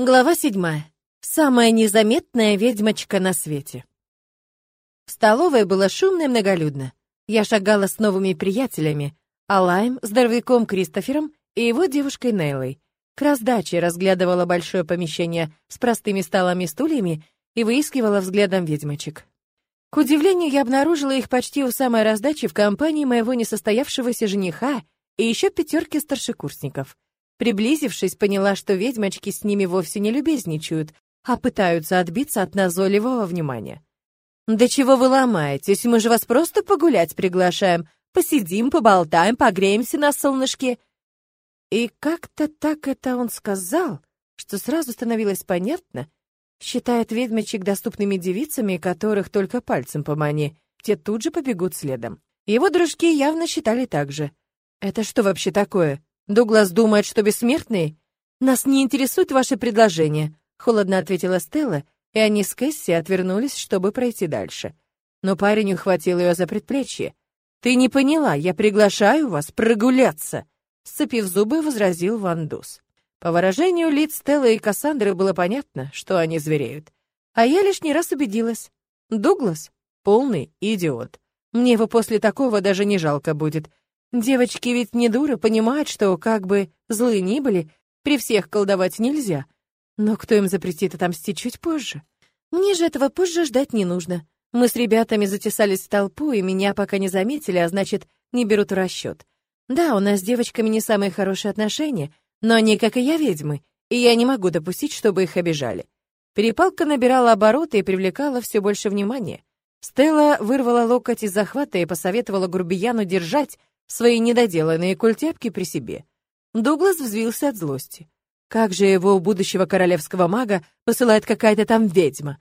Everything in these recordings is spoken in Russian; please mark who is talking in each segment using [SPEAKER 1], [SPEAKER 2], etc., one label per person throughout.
[SPEAKER 1] Глава седьмая. Самая незаметная ведьмочка на свете. В столовой было шумно и многолюдно. Я шагала с новыми приятелями, Алаем, здоровяком Кристофером и его девушкой Нейлой. К раздаче разглядывала большое помещение с простыми столами и стульями и выискивала взглядом ведьмочек. К удивлению, я обнаружила их почти у самой раздачи в компании моего несостоявшегося жениха и еще пятерки старшекурсников — Приблизившись, поняла, что ведьмочки с ними вовсе не любезничают, а пытаются отбиться от назойливого внимания. «Да чего вы ломаетесь? Мы же вас просто погулять приглашаем. Посидим, поболтаем, погреемся на солнышке». И как-то так это он сказал, что сразу становилось понятно, считает ведьмочек доступными девицами, которых только пальцем помани, те тут же побегут следом. Его дружки явно считали так же. «Это что вообще такое?» Дуглас думает, что бессмертный? Нас не интересует ваше предложение, холодно ответила Стелла, и они с Кэсси отвернулись, чтобы пройти дальше. Но парень ухватил ее за предплечье. Ты не поняла, я приглашаю вас прогуляться, сцепив зубы, возразил Вандус. По выражению лиц Стеллы и Кассандры было понятно, что они звереют. А я лишний раз убедилась. Дуглас — полный идиот. Мне его после такого даже не жалко будет. Девочки ведь не дуры, понимают, что, как бы злые ни были, при всех колдовать нельзя. Но кто им запретит отомстить чуть позже? Мне же этого позже ждать не нужно. Мы с ребятами затесались в толпу, и меня пока не заметили, а значит, не берут в расчет. Да, у нас с девочками не самые хорошие отношения, но они, как и я, ведьмы, и я не могу допустить, чтобы их обижали. Перепалка набирала обороты и привлекала все больше внимания. Стелла вырвала локоть из захвата и посоветовала грубияну держать, свои недоделанные культяпки при себе. Дуглас взвился от злости. Как же его будущего королевского мага посылает какая-то там ведьма?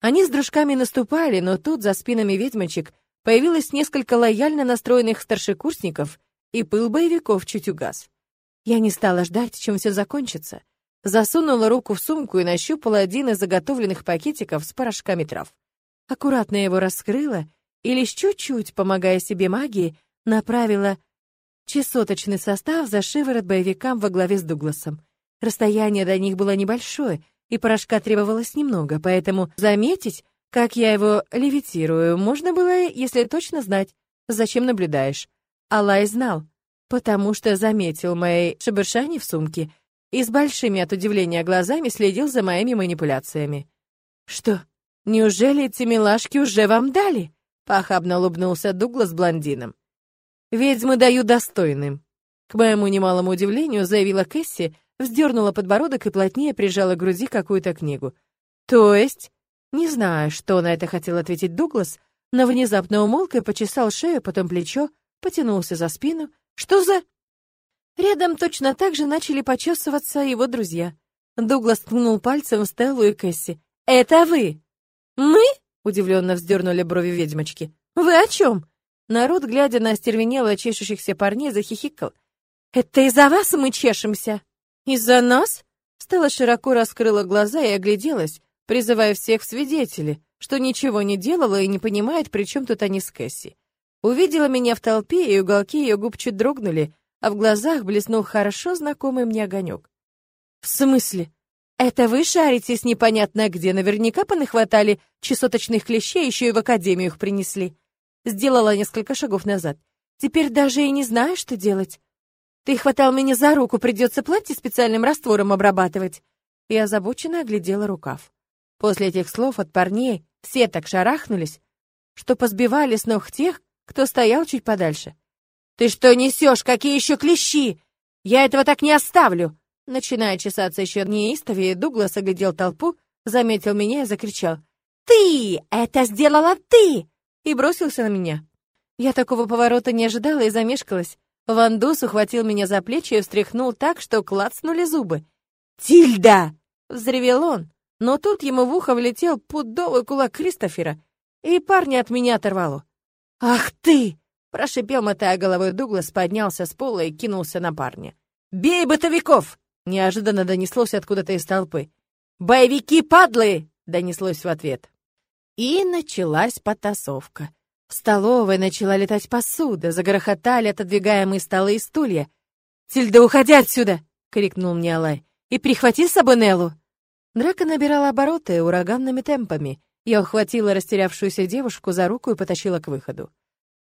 [SPEAKER 1] Они с дружками наступали, но тут за спинами ведьмочек появилось несколько лояльно настроенных старшекурсников, и пыл боевиков чуть угас. Я не стала ждать, чем все закончится. Засунула руку в сумку и нащупала один из заготовленных пакетиков с порошками трав. Аккуратно его раскрыла и лишь чуть-чуть, помогая себе магией, направила чесоточный состав за шиворот боевикам во главе с Дугласом. Расстояние до них было небольшое, и порошка требовалось немного, поэтому заметить, как я его левитирую, можно было, если точно знать, зачем наблюдаешь. Алай знал, потому что заметил мои шебершани в сумке и с большими от удивления глазами следил за моими манипуляциями. «Что, неужели эти милашки уже вам дали?» — похабно улыбнулся Дуглас блондином. Ведьмы дают достойным. К моему немалому удивлению, заявила Кэсси, вздернула подбородок и плотнее прижала к груди какую-то книгу. То есть, не знаю, что на это хотел ответить Дуглас, но внезапно умолк и почесал шею, потом плечо, потянулся за спину. Что за... Рядом точно так же начали почесываться его друзья. Дуглас ткнул пальцем в Стеллу и Кэсси. «Это вы!» «Мы?» — удивленно вздернули брови ведьмочки. «Вы о чем?» Народ, глядя на остервенело чешущихся парней, захихикал. «Это из-за вас мы чешемся?» «Из-за нас?» Стелла широко раскрыла глаза и огляделась, призывая всех в свидетели, что ничего не делала и не понимает, при чем тут они с Кэсси. Увидела меня в толпе, и уголки ее губ чуть дрогнули, а в глазах блеснул хорошо знакомый мне огонек. «В смысле? Это вы шаритесь непонятно где, наверняка понахватали чесоточных клещей, еще и в академию их принесли. Сделала несколько шагов назад. Теперь даже и не знаю, что делать. Ты хватал меня за руку, придется платье специальным раствором обрабатывать. Я озабоченно оглядела рукав. После этих слов от парней все так шарахнулись, что позбивали с ног тех, кто стоял чуть подальше. «Ты что несешь? Какие еще клещи? Я этого так не оставлю!» Начиная чесаться еще неистовее, Дуглас оглядел толпу, заметил меня и закричал. «Ты! Это сделала ты! И бросился на меня. Я такого поворота не ожидала и замешкалась. Вандус ухватил меня за плечи и встряхнул так, что клацнули зубы. «Тильда!» — взревел он, но тут ему в ухо влетел пудовый кулак Кристофера, и парня от меня оторвало. «Ах ты!» — прошипел, мотая головой Дуглас, поднялся с пола и кинулся на парня. «Бей бытовиков!» — неожиданно донеслось откуда-то из толпы. «Боевики падлы!» — донеслось в ответ. И началась потасовка. В столовой начала летать посуда, загрохотали отодвигаемые столы и стулья. «Тильда, уходи отсюда!» — крикнул мне Алай. «И прихвати с собой Неллу!» Драка набирала обороты ураганными темпами. Я ухватила растерявшуюся девушку за руку и потащила к выходу.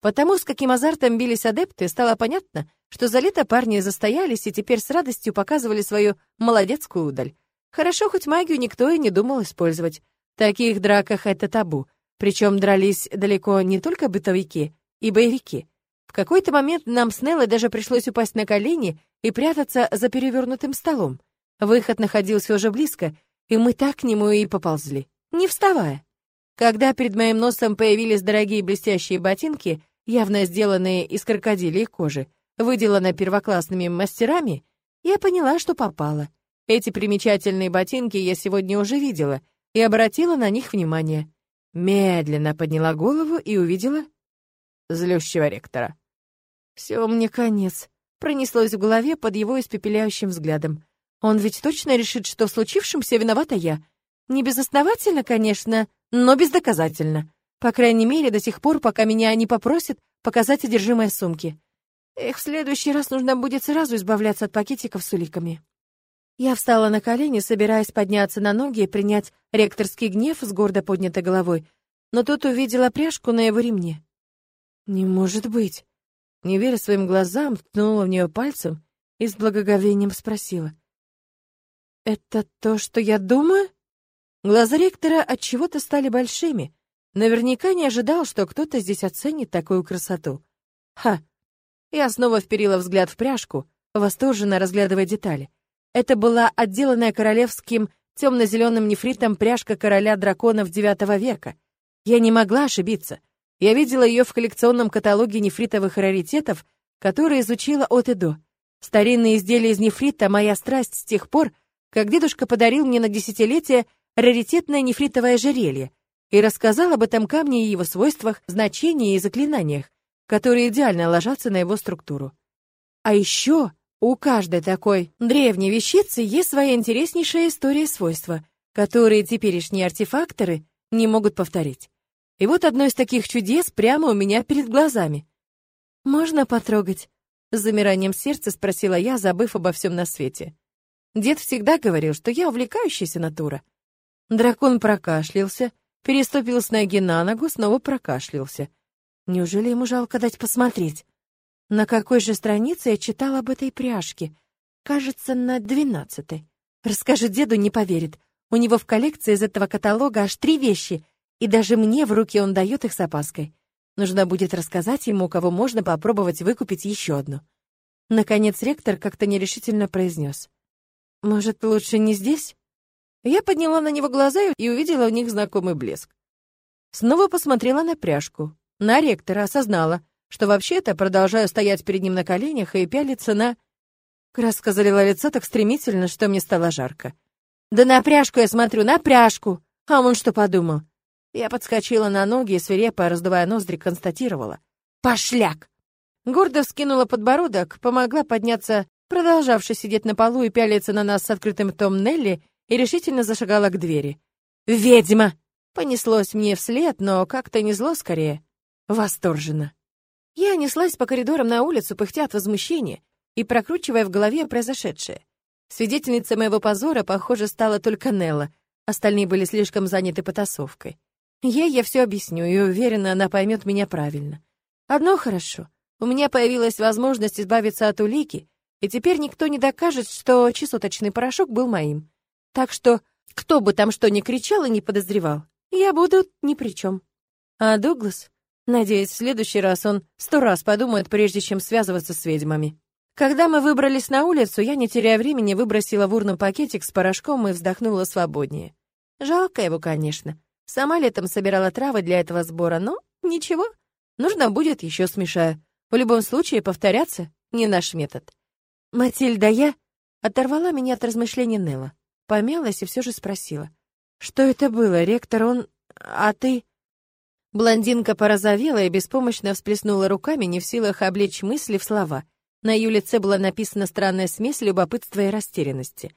[SPEAKER 1] Потому с каким азартом бились адепты, стало понятно, что за лето парни застоялись и теперь с радостью показывали свою молодецкую удаль. Хорошо, хоть магию никто и не думал использовать. В таких драках это табу. Причем дрались далеко не только бытовики и боевики. В какой-то момент нам с Неллой даже пришлось упасть на колени и прятаться за перевернутым столом. Выход находился уже близко, и мы так к нему и поползли, не вставая. Когда перед моим носом появились дорогие блестящие ботинки, явно сделанные из крокодилей кожи, выделанные первоклассными мастерами, я поняла, что попала. Эти примечательные ботинки я сегодня уже видела и обратила на них внимание. Медленно подняла голову и увидела злющего ректора. Все, мне конец. Пронеслось в голове под его испепеляющим взглядом. Он ведь точно решит, что в случившемся виновата я. Не безосновательно, конечно, но бездоказательно. По крайней мере, до тех пор, пока меня не попросят показать содержимое сумки. Эх, в следующий раз нужно будет сразу избавляться от пакетиков с уликами. Я встала на колени, собираясь подняться на ноги и принять ректорский гнев с гордо поднятой головой, но тут увидела пряжку на его ремне. «Не может быть!» Не веря своим глазам, ткнула в нее пальцем и с благоговением спросила. «Это то, что я думаю?» Глаза ректора от чего-то стали большими. Наверняка не ожидал, что кто-то здесь оценит такую красоту. Ха! Я снова вперила взгляд в пряжку, восторженно разглядывая детали. Это была отделанная королевским темно-зеленым нефритом пряжка короля драконов IX века. Я не могла ошибиться. Я видела ее в коллекционном каталоге нефритовых раритетов, который изучила от и до. Старинные изделия из нефрита — моя страсть с тех пор, как дедушка подарил мне на десятилетие раритетное нефритовое ожерелье и рассказал об этом камне и его свойствах, значении и заклинаниях, которые идеально ложатся на его структуру. А еще у каждой такой древней вещицы есть своя интереснейшая история и свойства, которые теперешние артефакторы не могут повторить. И вот одно из таких чудес прямо у меня перед глазами. «Можно потрогать?» — с замиранием сердца спросила я, забыв обо всем на свете. Дед всегда говорил, что я увлекающаяся натура — Дракон прокашлялся, переступил с ноги на ногу, снова прокашлялся. Неужели ему жалко дать посмотреть? На какой же странице я читала об этой пряжке? Кажется, на двенадцатой. Расскажи деду, не поверит. У него в коллекции из этого каталога аж три вещи, и даже мне в руки он дает их с опаской. Нужно будет рассказать ему, кого можно попробовать выкупить еще одну. Наконец ректор как-то нерешительно произнес. «Может, лучше не здесь?» Я подняла на него глаза и увидела в них знакомый блеск. Снова посмотрела на пряжку. На ректора осознала, что вообще-то продолжаю стоять перед ним на коленях и пялиться на... Краска залила лицо так стремительно, что мне стало жарко. «Да на пряжку я смотрю, на пряжку!» А он что подумал? Я подскочила на ноги и, свирепо раздувая ноздри, констатировала. «Пошляк!» Гордо вскинула подбородок, помогла подняться, продолжавший сидеть на полу и пялиться на нас с открытым том Нелли, и решительно зашагала к двери. «Ведьма!» Понеслось мне вслед, но как-то не зло скорее. Восторженно. Я неслась по коридорам на улицу, пыхтя от возмущения и прокручивая в голове произошедшее. Свидетельницей моего позора, похоже, стала только Нелла, остальные были слишком заняты потасовкой. Ей я все объясню, и уверена, она поймет меня правильно. Одно хорошо. У меня появилась возможность избавиться от улики, и теперь никто не докажет, что чесоточный порошок был моим. Так что, кто бы там что ни кричал и не подозревал, я буду ни при чем. А Дуглас? Надеюсь, в следующий раз он сто раз подумает, прежде чем связываться с ведьмами. Когда мы выбрались на улицу, я, не теряя времени, выбросила в урну пакетик с порошком и вздохнула свободнее. Жалко его, конечно. Сама летом собирала травы для этого сбора, но ничего. Нужно будет, еще смешаю. В любом случае, повторяться — не наш метод. «Матильда, я...» — оторвала меня от размышлений Нелла. Помялась и все же спросила. «Что это было, ректор, он... А ты...» Блондинка порозовела и беспомощно всплеснула руками, не в силах облечь мысли в слова. На ее лице была написана странная смесь любопытства и растерянности.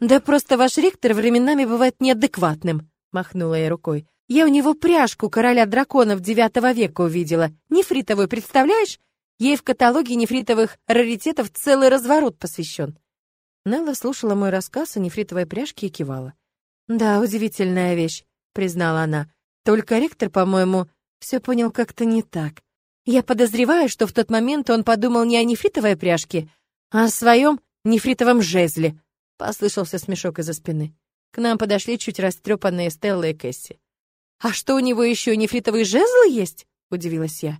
[SPEAKER 1] «Да просто ваш ректор временами бывает неадекватным», — махнула я рукой. «Я у него пряжку короля драконов девятого века увидела. Нефритовую, представляешь? Ей в каталоге нефритовых раритетов целый разворот посвящен. Нелла слушала мой рассказ о нефритовой пряжке и кивала. Да, удивительная вещь, признала она. Только ректор, по-моему, все понял как-то не так. Я подозреваю, что в тот момент он подумал не о нефритовой пряжке, а о своем нефритовом жезле. Послышался смешок из-за спины. К нам подошли чуть растрепанные Стелла и Кэсси. «А что, у него еще нефритовый жезл есть?» — удивилась я.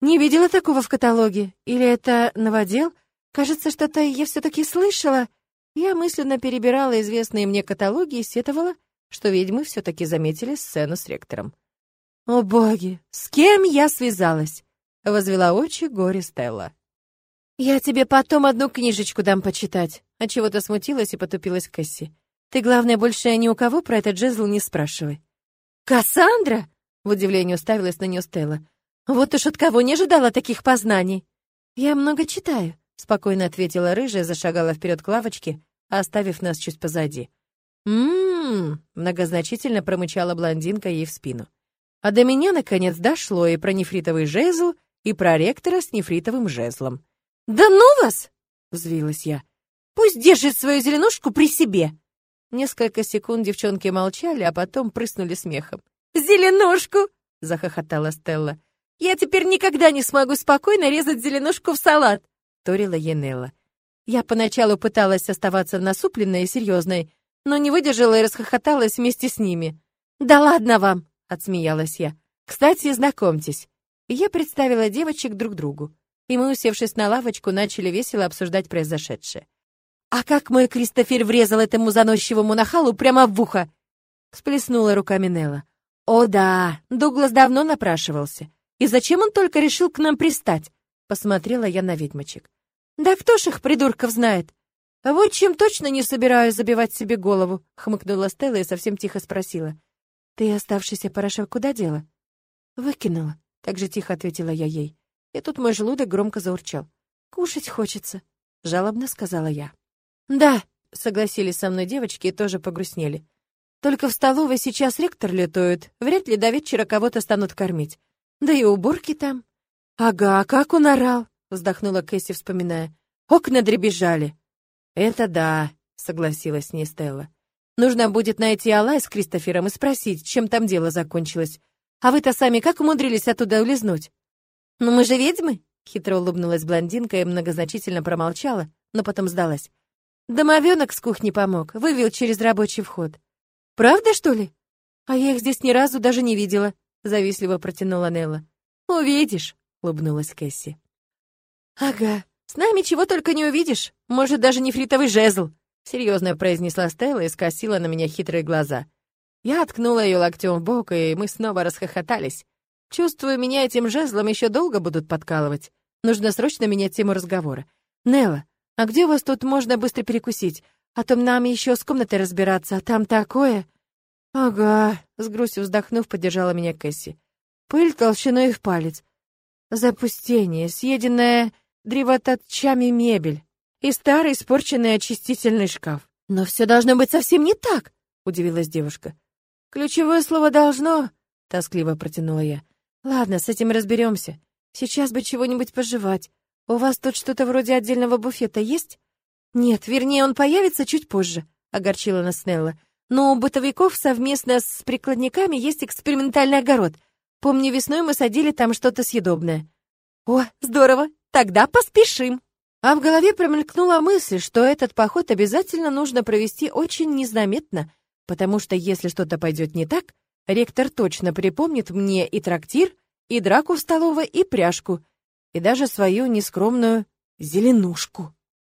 [SPEAKER 1] «Не видела такого в каталоге. Или это новодел? Кажется, что-то я все-таки слышала». Я мысленно перебирала известные мне каталоги и сетовала, что ведьмы все-таки заметили сцену с ректором. «О боги, с кем я связалась?» — возвела очи горе Стелла. «Я тебе потом одну книжечку дам почитать», — отчего-то смутилась и потупилась Кэсси. «Ты, главное, больше ни у кого про этот джезл не спрашивай». «Кассандра?» — в удивлении уставилась на нее Стелла. «Вот уж от кого не ожидала таких познаний». «Я много читаю», — спокойно ответила рыжая, зашагала вперед к лавочке, оставив нас чуть позади. «М-м-м», многозначительно промычала блондинка ей в спину. А до меня, наконец, дошло и про нефритовый жезл, и про ректора с нефритовым жезлом. «Да ну вас!» — взвилась я. «Пусть держит свою зеленушку при себе!» Несколько секунд девчонки молчали, а потом прыснули смехом. «Зеленушку!» — захохотала Стелла. «Я теперь никогда не смогу спокойно резать зеленушку в салат!» — торила Енелла. Я поначалу пыталась оставаться насупленной и серьезной, но не выдержала и расхохоталась вместе с ними. «Да ладно вам!» — отсмеялась я. «Кстати, знакомьтесь». Я представила девочек друг другу. И мы, усевшись на лавочку, начали весело обсуждать произошедшее. «А как мой Кристофер врезал этому заносчивому нахалу прямо в ухо!» Сплеснула руками Нелла. «О да, Дуглас давно напрашивался. И зачем он только решил к нам пристать?» Посмотрела я на ведьмочек. «Да кто ж их, придурков, знает? Вот чем точно не собираюсь забивать себе голову», хмыкнула Стелла и совсем тихо спросила. «Ты оставшийся порошок куда дела?» «Выкинула», — так же тихо ответила я ей. И тут мой желудок громко заурчал. «Кушать хочется», — жалобно сказала я. «Да», — согласились со мной девочки и тоже погрустнели. «Только в столовой сейчас ректор летует, вряд ли до вечера кого-то станут кормить. Да и уборки там». «Ага, как он орал!» — вздохнула Кэсси, вспоминая. «Окна дребезжали». «Это да», — согласилась с ней Стелла. «Нужно будет найти Алай с Кристофером и спросить, чем там дело закончилось. А вы-то сами как умудрились оттуда улизнуть?» «Ну мы же ведьмы!» — хитро улыбнулась блондинка и многозначительно промолчала, но потом сдалась. Домовенок с кухни помог, вывел через рабочий вход. Правда, что ли? А я их здесь ни разу даже не видела, завистливо протянула Нелла. Увидишь, улыбнулась Кэсси. Ага, с нами чего только не увидишь, может, даже нефритовый жезл, серьезно произнесла Стелла и скосила на меня хитрые глаза. Я откнула ее локтем в бок, и мы снова расхохотались. Чувствую, меня этим жезлом еще долго будут подкалывать. Нужно срочно менять тему разговора. Нелла, «А где у вас тут можно быстро перекусить? А то нам еще с комнатой разбираться, а там такое...» «Ага», — с грустью вздохнув, поддержала меня Кэсси. «Пыль толщиной в палец. Запустение, съеденная древоточами мебель и старый испорченный очистительный шкаф. Но все должно быть совсем не так», — удивилась девушка. «Ключевое слово «должно», — тоскливо протянула я. «Ладно, с этим разберемся. Сейчас бы чего-нибудь пожевать. «У вас тут что-то вроде отдельного буфета есть?» «Нет, вернее, он появится чуть позже», — огорчила нас Снелла. «Но у бытовиков совместно с прикладниками есть экспериментальный огород. Помню, весной мы садили там что-то съедобное». «О, здорово! Тогда поспешим!» А в голове промелькнула мысль, что этот поход обязательно нужно провести очень незаметно, потому что если что-то пойдет не так, ректор точно припомнит мне и трактир, и драку в столовой, и пряжку — и даже свою нескромную зеленушку.